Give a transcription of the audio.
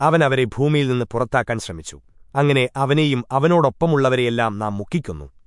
അവൻ അവരെ ഭൂമിയിൽ നിന്ന് പുറത്താക്കാൻ ശ്രമിച്ചു. അങ്ങനെ അവനെയും അവനോടൊപ്പമുള്ളവരെയെല്ലാം നാം മുക്കിക്കൊന്നു.